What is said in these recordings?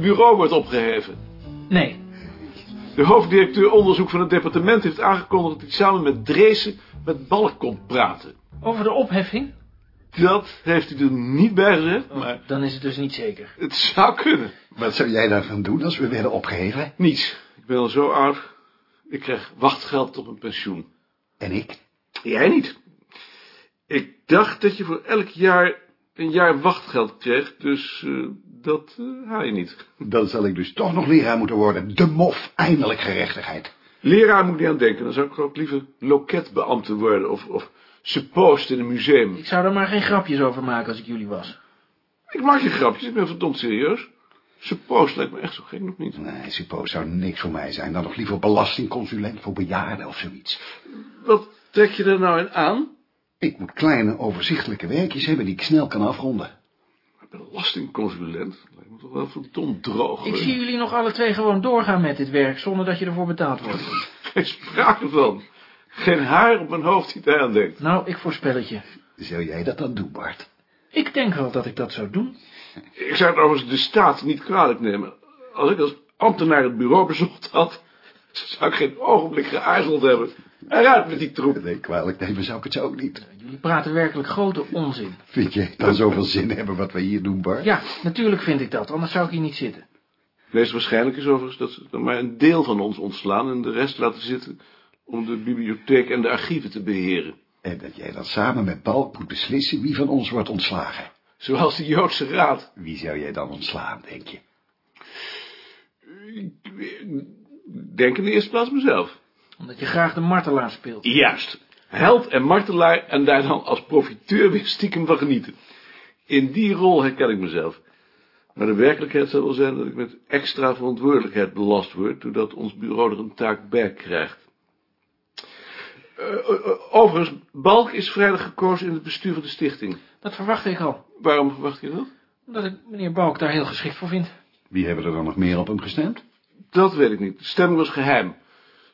Het bureau wordt opgeheven. Nee. De hoofddirecteur onderzoek van het departement heeft aangekondigd dat hij samen met Dreesen met Balk komt praten. Over de opheffing? Dat heeft hij er niet bij gezegd, Oh, maar Dan is het dus niet zeker. het zou kunnen. Wat zou jij daarvan doen als we werden opgeheven? Niets. Ik ben al zo oud. Ik krijg wachtgeld op een pensioen. En ik? Jij niet. Ik dacht dat je voor elk jaar een jaar wachtgeld kreeg, dus eh, dat eh, haal je niet. Dan zal ik dus toch nog leraar moeten worden. De mof, eindelijk gerechtigheid. Leraar moet ik niet aan denken, dan zou ik ook liever loketbeambte worden of, of suppost in een museum. Ik zou er maar geen grapjes over maken als ik jullie was. Ik maak je grapjes, ik ben verdomd serieus. Suppost lijkt me echt zo gek nog niet. Nee, suppose zou niks voor mij zijn. Dan nog liever belastingconsulent voor bejaarden of zoiets. Wat trek je er nou in aan? Ik moet kleine, overzichtelijke werkjes hebben die ik snel kan afronden. Belastingconsulent? Lijkt me toch wel verdomd droog. Ik zie jullie nog alle twee gewoon doorgaan met dit werk, zonder dat je ervoor betaald wordt. Geen sprake van. Geen haar op mijn hoofd die daar aan denkt. Nou, ik voorspel het je. Zou jij dat dan doen, Bart? Ik denk wel dat ik dat zou doen. Ik zou het overigens de staat niet kwalijk nemen. Als ik als ambtenaar het bureau bezocht had, zou ik geen ogenblik geaarzeld hebben. Eruit met die troep. Nee, kwalijk nemen zou ik het zo ook niet. Jullie praten werkelijk grote onzin. Vind je dan zoveel zin hebben wat we hier doen, Bart? Ja, natuurlijk vind ik dat, anders zou ik hier niet zitten. Het meest waarschijnlijk is overigens dat ze maar een deel van ons ontslaan en de rest laten zitten om de bibliotheek en de archieven te beheren. En dat jij dan samen met Balk moet beslissen wie van ons wordt ontslagen. Zoals de Joodse Raad. Wie zou jij dan ontslaan, denk je? Ik Denk in de eerste plaats mezelf. Omdat je graag de martelaar speelt. Juist. Held en martelaar en daar dan als profiteur weer stiekem van genieten. In die rol herken ik mezelf. Maar de werkelijkheid zal wel zijn dat ik met extra verantwoordelijkheid belast word, doordat ons bureau er een taak bij krijgt. Eh, eh, overigens, Balk is vrijdag gekozen in het bestuur van de stichting. Dat verwacht ik al. Waarom verwacht je dat? Omdat ik meneer Balk daar heel geschikt voor vind. Wie hebben er dan nog meer op hem gestemd? Dat weet ik niet. De stemming was geheim.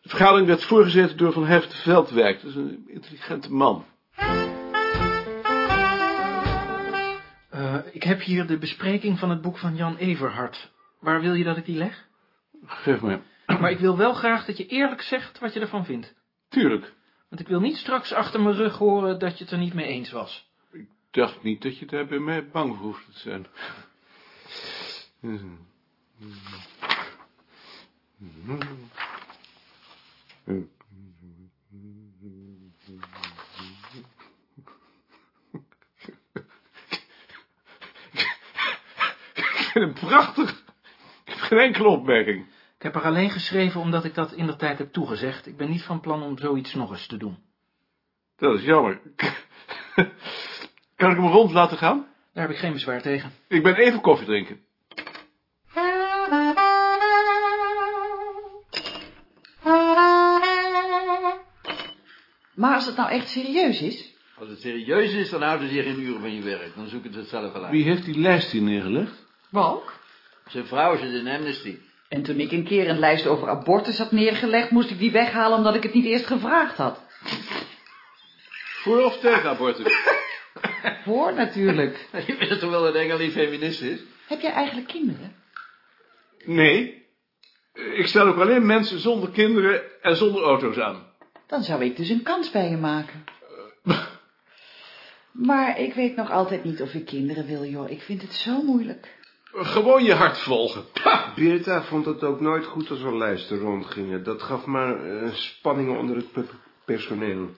De vergadering werd voorgezeten door Van Heft Veldwijk. Dat is een intelligente man. Eh, ik heb hier de bespreking van het boek van Jan Everhard. Waar wil je dat ik die leg? Geef me. Maar ik wil wel graag dat je eerlijk zegt wat je ervan vindt. Tuurlijk. Want ik wil niet straks achter mijn rug horen dat je het er niet mee eens was. Ik dacht niet dat je daar bij mij bang voor hoefde te zijn. Ik vind hem prachtig. Ik heb geen enkele opmerking. Ik heb er alleen geschreven omdat ik dat in de tijd heb toegezegd. Ik ben niet van plan om zoiets nog eens te doen. Dat is jammer. Kan ik hem rond laten gaan? Daar heb ik geen bezwaar tegen. Ik ben even koffie drinken. Maar als het nou echt serieus is... Als het serieus is, dan houden ze zich in uren van je werk. Dan zoeken ze het zelf wel uit. Wie heeft die lijst hier neergelegd? Balk? Zijn vrouw zit in Amnesty. En toen ik een keer een lijst over abortus had neergelegd... moest ik die weghalen omdat ik het niet eerst gevraagd had. Voor of tegen abortus? Voor natuurlijk. Je weet toch wel dat Engelie feminist is? Heb jij eigenlijk kinderen? Nee. Ik stel ook alleen mensen zonder kinderen en zonder auto's aan. Dan zou ik dus een kans bij je maken. Maar ik weet nog altijd niet of ik kinderen wil, joh. Ik vind het zo moeilijk. Gewoon je hart volgen. Birta vond het ook nooit goed als er lijsten rondgingen. Dat gaf maar eh, spanningen onder het pe- personeel.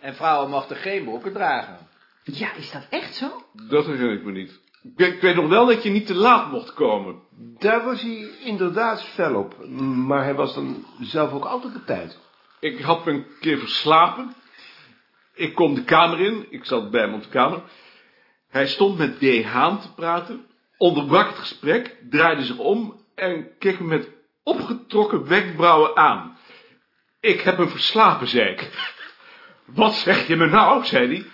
En vrouwen mochten geen broeken dragen. Ja, is dat echt zo? Dat herinner ik me niet. Ik, ik weet nog wel dat je niet te laat mocht komen. Daar was hij inderdaad fel op. Maar hij was dan zelf ook altijd op tijd. Ik had me een keer verslapen. Ik kom de kamer in. Ik zat bij hem op de kamer. Hij stond met D. Haan te praten. Onderbrak het gesprek. Draaide zich om. En keek me met opgetrokken wenkbrauwen aan. Ik heb hem verslapen, zei ik. Wat zeg je me nou, zei hij.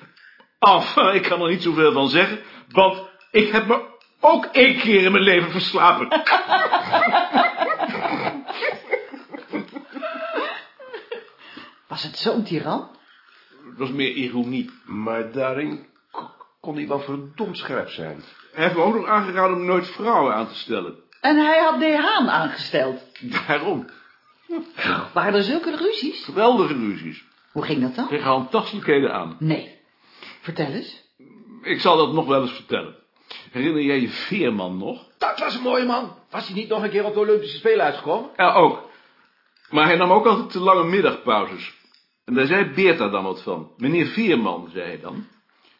Enfin, ik kan er niet zoveel van zeggen. Want ik heb me ook één keer in mijn leven verslapen. Was het zo'n tiran? Het was meer ironie. Maar daarin kon hij wel verdomd scherp zijn. Hij heeft me ook nog aangeraden om nooit vrouwen aan te stellen. En hij had De Haan aangesteld. Daarom. Waren er zulke ruzies? Geweldige ruzies. Hoe ging dat dan? Tegen handtastelijkheden aan. Nee. Vertel eens. Ik zal dat nog wel eens vertellen. Herinner jij je Veerman nog? Dat was een mooie man. Was hij niet nog een keer op de Olympische Spelen uitgekomen? Ja, ook. Maar hij nam ook altijd te lange middagpauzes. En daar zei Beerta dan wat van. Meneer Veerman, zei hij dan.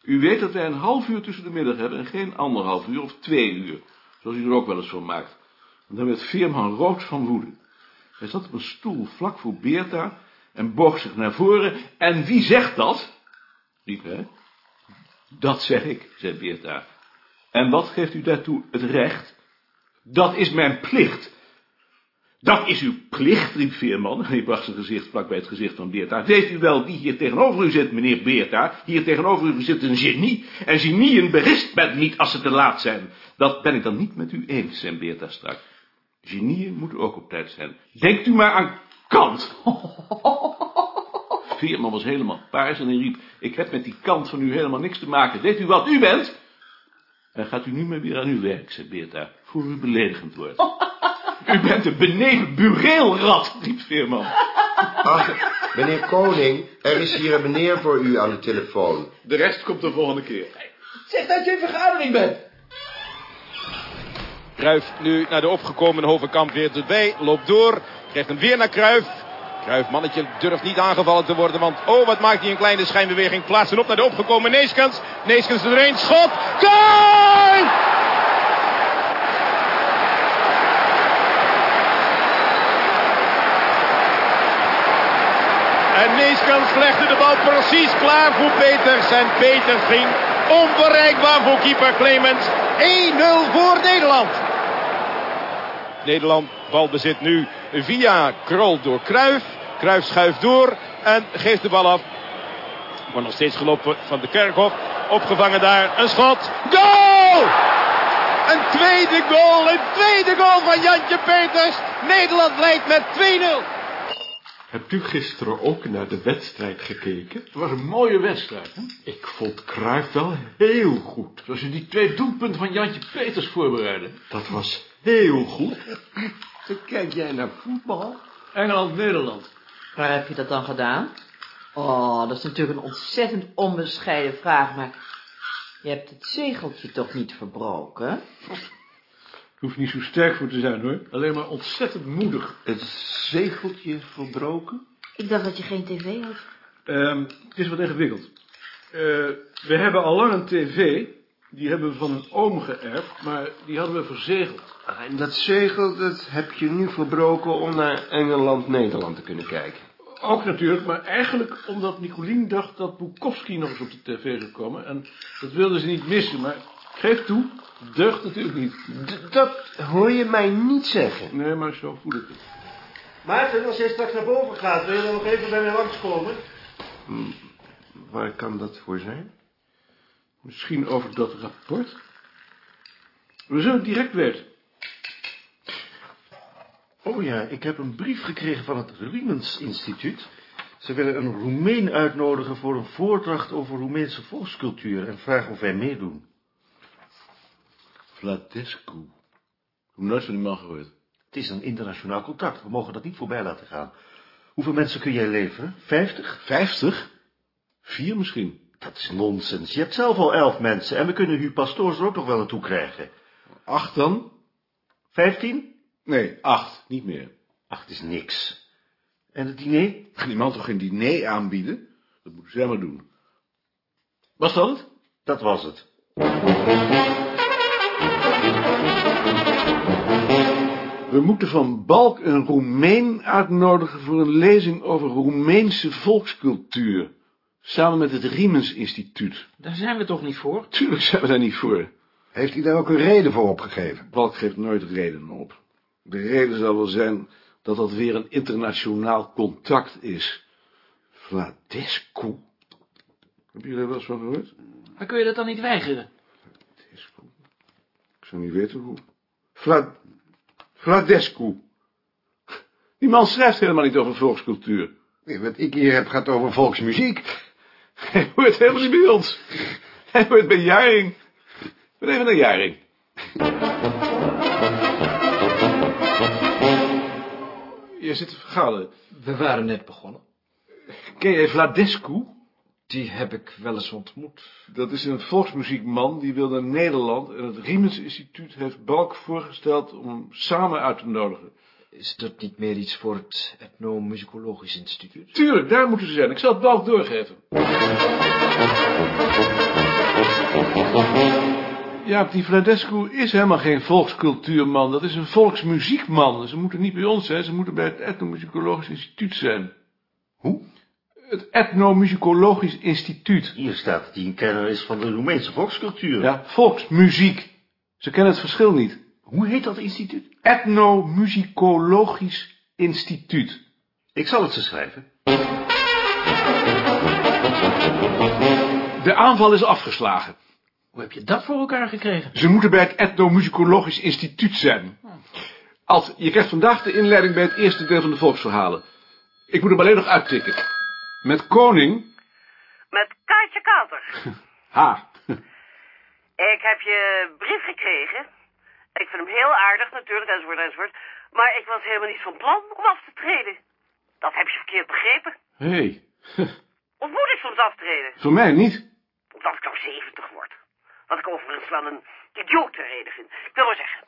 U weet dat wij een half uur tussen de middag hebben en geen anderhalf uur of twee uur. Zoals u er ook wel eens van maakt. En dan werd Veerman rood van woede. Hij zat op een stoel vlak voor Beerta en boog zich naar voren. En wie zegt dat? riep hij. Dat zeg ik, zei Beerta. En wat geeft u daartoe het recht? Dat is mijn plicht. Dat is uw plicht, riep Veerman, en hij bracht zijn gezicht vlak bij het gezicht van Beerta. Weet u wel wie hier tegenover u zit, meneer Beerta? Hier tegenover u zit een genie, en genieën berispt men niet als ze te laat zijn. Dat ben ik dan niet met u eens, zei Beerta strak. Genieën moeten ook op tijd zijn. Denkt u maar aan Kant. Veerman was helemaal paars en hij riep, ik heb met die Kant van u helemaal niks te maken. Weet u wat u bent? En gaat u nu maar weer aan uw werk, zei Beerta, voor u beledigend wordt. U bent een beneden bureelrat, riep Veerman. Ach, meneer Koning, er is hier een meneer voor u aan de telefoon. De rest komt de volgende keer. Zeg dat je in vergadering bent. Kruif nu naar de opgekomen Hovenkamp weer erbij. Loopt door. Krijgt hem weer naar Kruif. Kruif, mannetje, durft niet aangevallen te worden. Want, oh, wat maakt hij een kleine schijnbeweging. Plaatsen op naar de opgekomen Neeskens. Neeskens erin. Schot. Goal! En Neeskens legde de bal precies klaar voor Peters. En Peters ging onbereikbaar voor keeper Clemens. 1-0 voor Nederland. Nederland balbezit nu via Krol door Kruif. Kruif schuift door en geeft de bal af. Maar nog steeds gelopen van de Kerkhof. Opgevangen daar. Een schot. Goal! Een tweede goal. Een tweede goal van Jantje Peters. Nederland leidt met 2-0. Hebt u gisteren ook naar de wedstrijd gekeken? Het was een mooie wedstrijd, hè? Ik vond Cruijff wel heel goed. Zoals je die twee doelpunten van Jantje Peters voorbereidde. Dat was heel goed. Zo kijk jij naar voetbal? Engeland-Nederland. Waar heb je dat dan gedaan? Oh, dat is natuurlijk een ontzettend onbescheiden vraag, maar je hebt het zegeltje toch niet verbroken? Hoeft niet zo sterk voor te zijn, hoor. Alleen maar ontzettend moedig. Het zegeltje verbroken? Ik dacht dat je geen tv had. Ehm, het is wat ingewikkeld. Eh, we hebben al lang een tv. Die hebben we van een oom geërfd, maar die hadden we verzegeld. Ah, En dat zegel, dat heb je nu verbroken om naar Engeland-Nederland te kunnen kijken. Ook natuurlijk, maar eigenlijk omdat Nicolien dacht dat Bukowski nog eens op de tv zou komen. En dat wilde ze niet missen, maar geef toe, deugt natuurlijk niet. D- dat hoor je mij niet zeggen. Nee, maar zo voel ik het. Maarten, als jij straks naar boven gaat, wil je dan nog even bij mij langskomen? Waar kan dat voor zijn? Misschien over dat rapport? We zullen het direct weten. Oh ja, ik heb een brief gekregen van het Riemens Instituut. Ze willen een Roemeen uitnodigen voor een voordracht over Roemeense volkscultuur en vragen of wij meedoen. Vladescu. Hoe nooit van die man gehoord. Het is een internationaal contact, we mogen dat niet voorbij laten gaan. Hoeveel mensen kun jij leveren? Vijftig? Vijftig? Vier misschien. Dat is nonsens. Je hebt zelf al elf mensen en we kunnen Huub Pastoors er ook nog wel naartoe krijgen. Acht dan? Vijftien? Nee, acht. Niet meer. Acht is niks. En het diner? Kan die man toch geen diner aanbieden? Dat moeten zij maar doen. Was dat het? Dat was het. We moeten van Balk een Roemeen uitnodigen voor een lezing over Roemeense volkscultuur. Samen met het Riemens Instituut. Daar zijn we toch niet voor? Tuurlijk zijn we daar niet voor. Heeft hij daar ook een reden voor opgegeven? Balk geeft nooit redenen op. De reden zal wel zijn dat dat weer een internationaal contact is. Vladescu. Heb je daar wel eens van gehoord? Maar kun je dat dan niet weigeren? Vladescu. Ik zou niet weten hoe. Vlad... Vladescu. Die man schrijft helemaal niet over volkscultuur. Nee, wat ik hier heb gaat over volksmuziek. Hij hoort helemaal niet bij ons. Hij hoort bij Jaring. Ben even naar Jaring. Je zit te vergaderen. We waren net begonnen. Ken jij Vladescu? Die heb ik wel eens ontmoet. Dat is een volksmuziekman die wil naar Nederland en het Riemens Instituut heeft Balk voorgesteld om hem samen uit te nodigen. Is dat niet meer iets voor het Ethnomusicologisch Instituut? Tuurlijk, daar moeten ze zijn. Ik zal het Balk doorgeven. Ja, die Vladescu is helemaal geen volkscultuurman. Dat is een volksmuziekman. Ze moeten niet bij ons zijn, ze moeten bij het Ethnomusicologisch Instituut zijn. Hoe? Het Ethnomusicologisch Instituut. Hier staat dat hij een kenner is van de Roemeense volkscultuur. Ja, volksmuziek. Ze kennen het verschil niet. Hoe heet dat instituut? Ethnomusicologisch Instituut. Ik zal het ze schrijven. De aanval is afgeslagen. Hoe heb je dat voor elkaar gekregen? Ze moeten bij het Ethnomusicologisch Instituut zijn. Alt, je krijgt vandaag de inleiding bij het eerste deel van de volksverhalen. Ik moet hem alleen nog uittikken. Met koning... Met Kaatje Kater. Ha. Ik heb je brief gekregen. Ik vind hem heel aardig natuurlijk, enzovoort, enzovoort. Maar ik was helemaal niet van plan om af te treden. Dat heb je verkeerd begrepen. Hé, hey. Of moet ik soms aftreden? voor mij niet. Omdat ik nou 70 word. Wat ik overigens wel een idiote reden vind. Ik wil maar zeggen.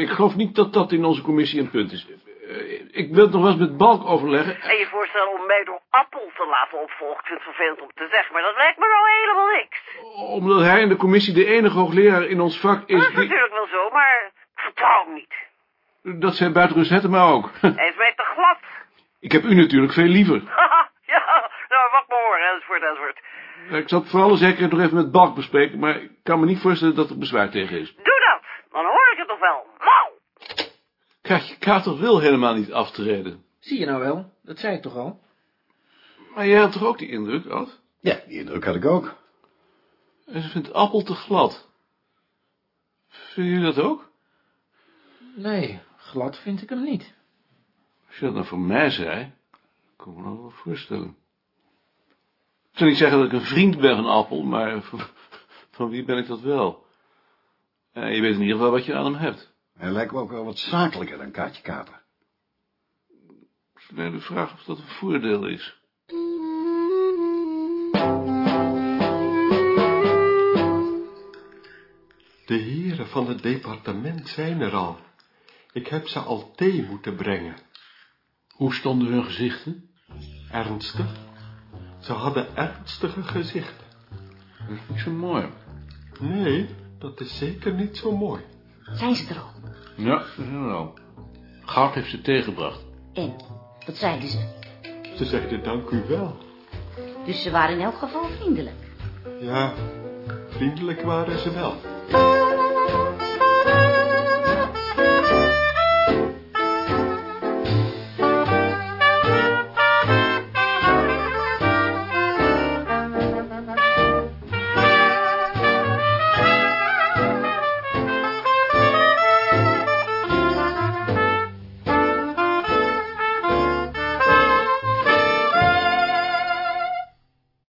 Ik geloof niet dat dat in onze commissie een punt is. Eh, Ik wil het nog wel eens met Balk overleggen. En je voorstel om mij door Appel te laten opvolgen. Ik vind het vervelend om te zeggen, maar dat lijkt me nou helemaal niks. Omdat hij in de commissie de enige hoogleraar in ons vak Dat is is natuurlijk wel zo, maar ik vertrouw hem niet. Dat zijn buitenrust Hettema ook. Hij is mij te glad. Ik heb u natuurlijk veel liever. Ja, nou, wat maar horen, enzovoort, enzovoort. Ik zal het voor alle zekerheid nog even met Balk bespreken, maar ik kan me niet voorstellen dat er bezwaar tegen is. Doe dat, dan hoor ik het nog wel. Kaatje Kater wil helemaal niet aftreden. Zie je nou wel? Dat zei ik toch al? Maar jij had toch ook die indruk, Ad? Ja, die indruk had ik ook. En ze vindt Appel te glad. Vinden jullie dat ook? Nee, glad vind ik hem niet. Als je dat nou voor mij zei, kan ik me nog wel voorstellen. Ik zou niet zeggen dat ik een vriend ben van Appel, maar van, van wie ben ik dat wel? Eh, je weet in ieder geval wat je aan hem hebt. Hij lijkt me ook wel wat zakelijker dan Kaatje Kaper. Het is alleen de vraag of dat een voordeel is. De heren van het departement zijn er al. Ik heb ze al thee moeten brengen. Hoe stonden hun gezichten? Ernstig? Ze hadden ernstige gezichten. Dat is niet zo mooi. Nee, dat is zeker niet zo mooi. Zijn ze er al? Ja, dat is er al. Goud heeft ze tegengebracht. En? Wat zeiden ze? Ze zeiden dank u wel. Dus ze waren in elk geval vriendelijk. Ja, vriendelijk waren ze wel.